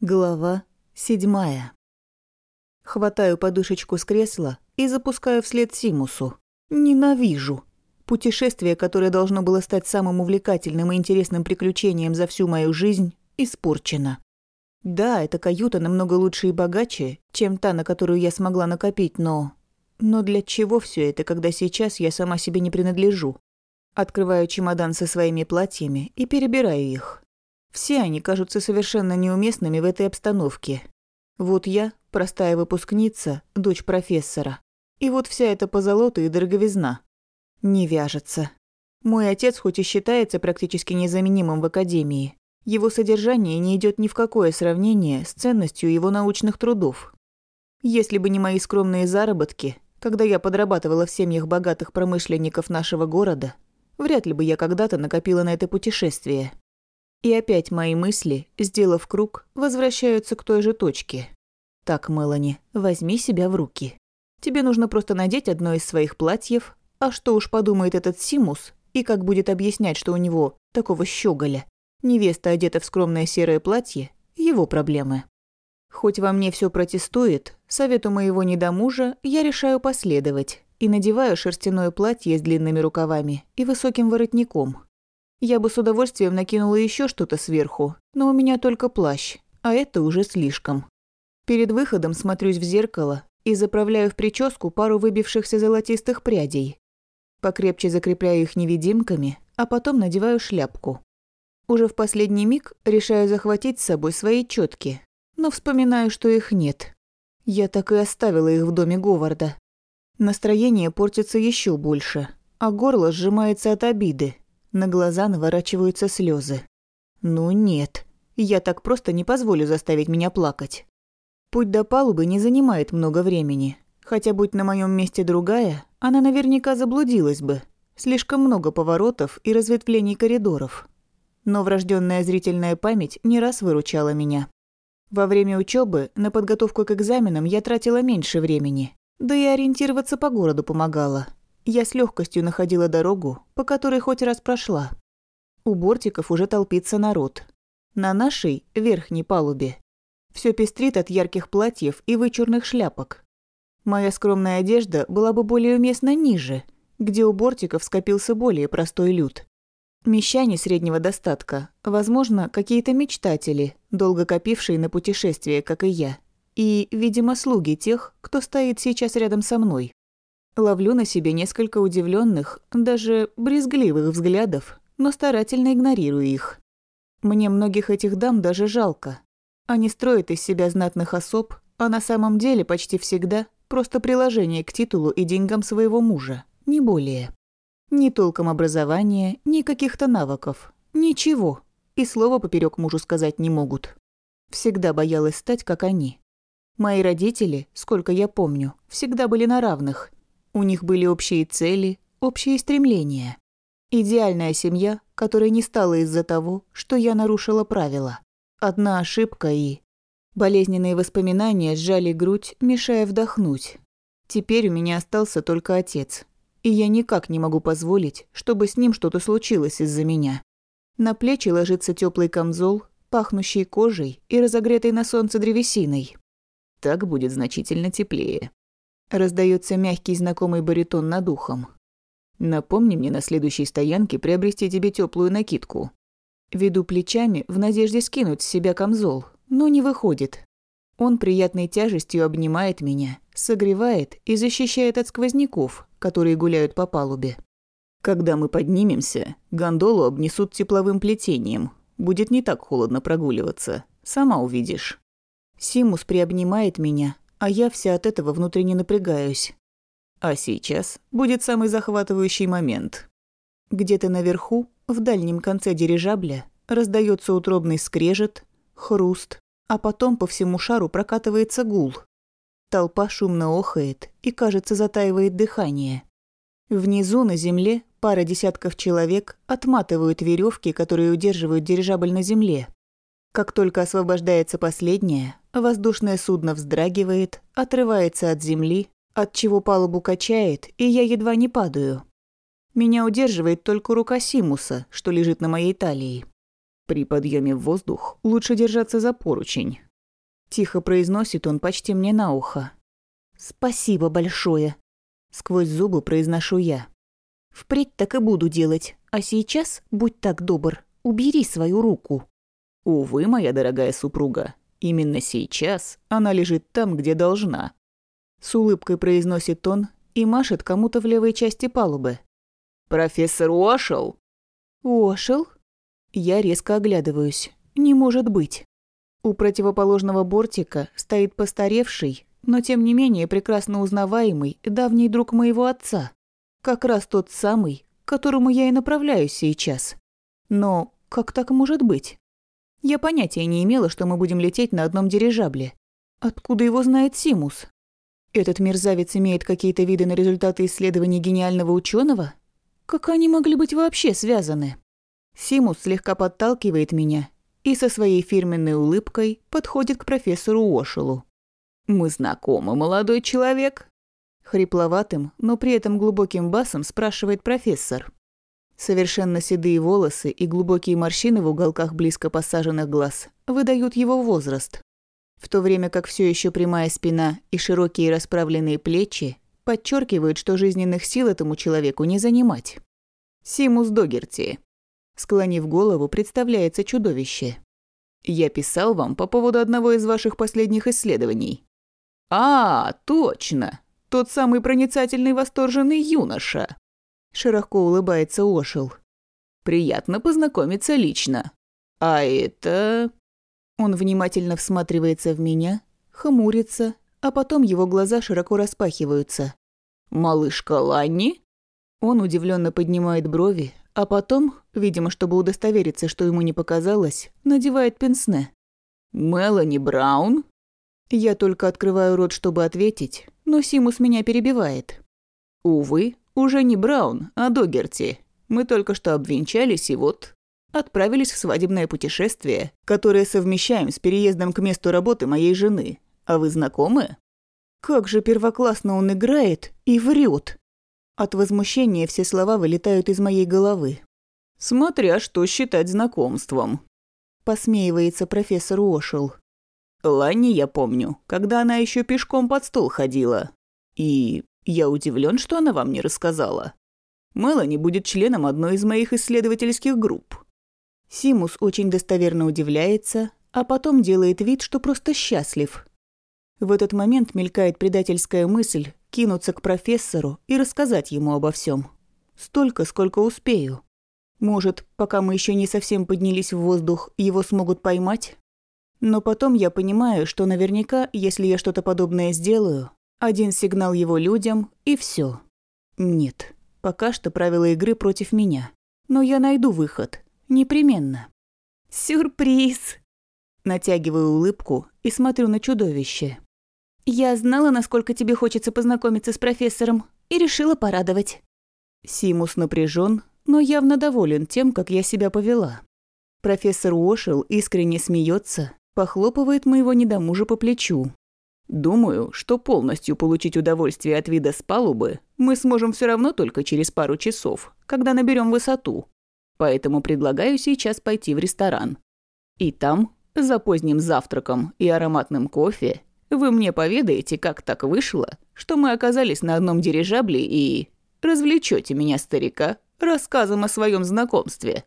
Глава седьмая. Хватаю подушечку с кресла и запускаю вслед Симусу. Ненавижу. Путешествие, которое должно было стать самым увлекательным и интересным приключением за всю мою жизнь, испорчено. Да, эта каюта намного лучше и богаче, чем та, на которую я смогла накопить, но... Но для чего все это, когда сейчас я сама себе не принадлежу? Открываю чемодан со своими платьями и перебираю их. Все они кажутся совершенно неуместными в этой обстановке. Вот я, простая выпускница, дочь профессора. И вот вся эта позолота и дороговизна. Не вяжется. Мой отец хоть и считается практически незаменимым в академии, его содержание не идет ни в какое сравнение с ценностью его научных трудов. Если бы не мои скромные заработки, когда я подрабатывала в семьях богатых промышленников нашего города, вряд ли бы я когда-то накопила на это путешествие. И опять мои мысли, сделав круг, возвращаются к той же точке. Так, Мелани, возьми себя в руки. Тебе нужно просто надеть одно из своих платьев, а что уж подумает этот Симус, и как будет объяснять, что у него такого щеголя. Невеста одета в скромное серое платье – его проблемы. Хоть во мне все протестует, совету моего недомужа я решаю последовать и надеваю шерстяное платье с длинными рукавами и высоким воротником – я бы с удовольствием накинула еще что-то сверху, но у меня только плащ, а это уже слишком. Перед выходом смотрюсь в зеркало и заправляю в прическу пару выбившихся золотистых прядей. Покрепче закрепляю их невидимками, а потом надеваю шляпку. Уже в последний миг решаю захватить с собой свои четки, но вспоминаю, что их нет. Я так и оставила их в доме Говарда. Настроение портится еще больше, а горло сжимается от обиды, на глаза наворачиваются слезы. Ну нет, я так просто не позволю заставить меня плакать. Путь до палубы не занимает много времени. Хотя, будь на моем месте другая, она наверняка заблудилась бы. Слишком много поворотов и разветвлений коридоров. Но врожденная зрительная память не раз выручала меня. Во время учебы на подготовку к экзаменам я тратила меньше времени, да и ориентироваться по городу помогала я с легкостью находила дорогу, по которой хоть раз прошла. У бортиков уже толпится народ. На нашей, верхней палубе, все пестрит от ярких платьев и вычурных шляпок. Моя скромная одежда была бы более уместна ниже, где у бортиков скопился более простой люд. Мещане среднего достатка, возможно, какие-то мечтатели, долго копившие на путешествие, как и я, и, видимо, слуги тех, кто стоит сейчас рядом со мной. Ловлю на себе несколько удивленных, даже брезгливых взглядов, но старательно игнорирую их. Мне многих этих дам даже жалко. Они строят из себя знатных особ, а на самом деле почти всегда просто приложение к титулу и деньгам своего мужа, не более. Ни толком образования, ни каких-то навыков. Ничего. И слова поперек мужу сказать не могут. Всегда боялась стать, как они. Мои родители, сколько я помню, всегда были на равных – у них были общие цели, общие стремления. Идеальная семья, которая не стала из-за того, что я нарушила правила. Одна ошибка и... Болезненные воспоминания сжали грудь, мешая вдохнуть. Теперь у меня остался только отец. И я никак не могу позволить, чтобы с ним что-то случилось из-за меня. На плечи ложится теплый камзол, пахнущий кожей и разогретой на солнце древесиной. Так будет значительно теплее. Раздается мягкий знакомый баритон над ухом. Напомни мне на следующей стоянке приобрести тебе теплую накидку. Веду плечами в надежде скинуть с себя камзол, но не выходит. Он приятной тяжестью обнимает меня, согревает и защищает от сквозняков, которые гуляют по палубе. Когда мы поднимемся, гондолу обнесут тепловым плетением. Будет не так холодно прогуливаться. Сама увидишь. Симус приобнимает меня, а я вся от этого внутренне напрягаюсь. А сейчас будет самый захватывающий момент. Где-то наверху, в дальнем конце дирижабля, раздается утробный скрежет, хруст, а потом по всему шару прокатывается гул. Толпа шумно охает и, кажется, затаивает дыхание. Внизу на земле пара десятков человек отматывают веревки, которые удерживают дирижабль на земле. Как только освобождается последняя, воздушное судно вздрагивает, отрывается от земли, от чего палубу качает, и я едва не падаю. Меня удерживает только рука Симуса, что лежит на моей талии. При подъеме в воздух лучше держаться за поручень. Тихо произносит он почти мне на ухо. «Спасибо большое», — сквозь зубы произношу я. «Впредь так и буду делать, а сейчас, будь так добр, убери свою руку». «Увы, моя дорогая супруга, именно сейчас она лежит там, где должна». С улыбкой произносит он и машет кому-то в левой части палубы. «Профессор Уошел?» «Уошел?» Я резко оглядываюсь. «Не может быть». У противоположного бортика стоит постаревший, но тем не менее прекрасно узнаваемый давний друг моего отца. Как раз тот самый, к которому я и направляюсь сейчас. Но как так может быть? Я понятия не имела, что мы будем лететь на одном дирижабле. Откуда его знает Симус? Этот мерзавец имеет какие-то виды на результаты исследований гениального ученого? Как они могли быть вообще связаны? Симус слегка подталкивает меня и со своей фирменной улыбкой подходит к профессору Ошелу. «Мы знакомы, молодой человек?» Хрипловатым, но при этом глубоким басом спрашивает профессор. Совершенно седые волосы и глубокие морщины в уголках близко посаженных глаз выдают его возраст. В то время как все еще прямая спина и широкие расправленные плечи подчеркивают, что жизненных сил этому человеку не занимать. Симус Догерти. Склонив голову, представляется чудовище. «Я писал вам по поводу одного из ваших последних исследований». «А, точно! Тот самый проницательный восторженный юноша!» Широко улыбается Ошел. «Приятно познакомиться лично. А это...» Он внимательно всматривается в меня, хмурится, а потом его глаза широко распахиваются. «Малышка Ланни?» Он удивленно поднимает брови, а потом, видимо, чтобы удостовериться, что ему не показалось, надевает пенсне. «Мелани Браун?» Я только открываю рот, чтобы ответить, но Симус меня перебивает. «Увы, уже не Браун, а Догерти. Мы только что обвенчались и вот отправились в свадебное путешествие, которое совмещаем с переездом к месту работы моей жены. А вы знакомы?» Как же первоклассно он играет и врет. От возмущения все слова вылетают из моей головы. «Смотря что считать знакомством», – посмеивается профессор Уошел. «Ланни я помню, когда она еще пешком под стол ходила. И я удивлен, что она вам не рассказала. Мелани будет членом одной из моих исследовательских групп». Симус очень достоверно удивляется, а потом делает вид, что просто счастлив. В этот момент мелькает предательская мысль, кинуться к профессору и рассказать ему обо всем. Столько, сколько успею. Может, пока мы еще не совсем поднялись в воздух, его смогут поймать? Но потом я понимаю, что наверняка, если я что-то подобное сделаю, один сигнал его людям и все. Нет, пока что правила игры против меня. Но я найду выход. Непременно. Сюрприз! Натягиваю улыбку и смотрю на чудовище. Я знала, насколько тебе хочется познакомиться с профессором, и решила порадовать. Симус напряжен, но явно доволен тем, как я себя повела. Профессор Уошел искренне смеется, похлопывает моего недомужа по плечу. «Думаю, что полностью получить удовольствие от вида с палубы мы сможем все равно только через пару часов, когда наберем высоту. Поэтому предлагаю сейчас пойти в ресторан. И там, за поздним завтраком и ароматным кофе, вы мне поведаете, как так вышло, что мы оказались на одном дирижабле и... развлечете меня, старика, рассказом о своем знакомстве».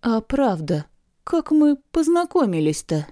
«А правда, как мы познакомились-то?»